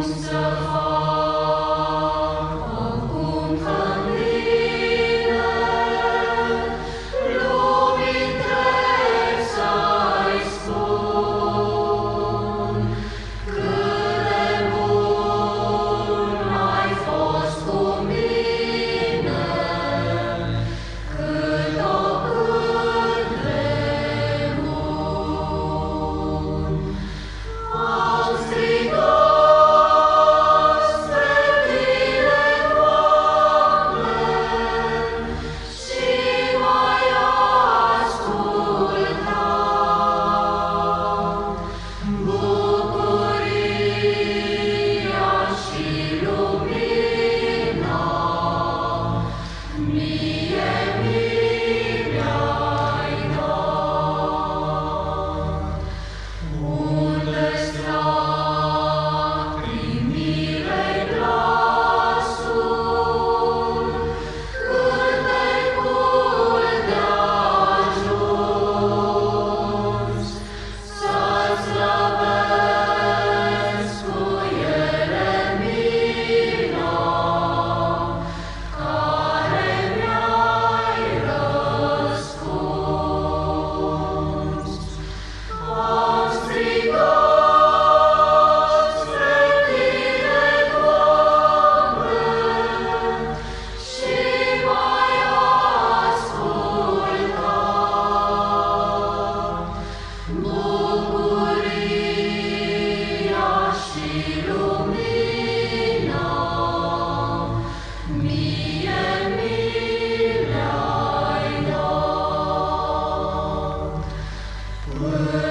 mãos Amen.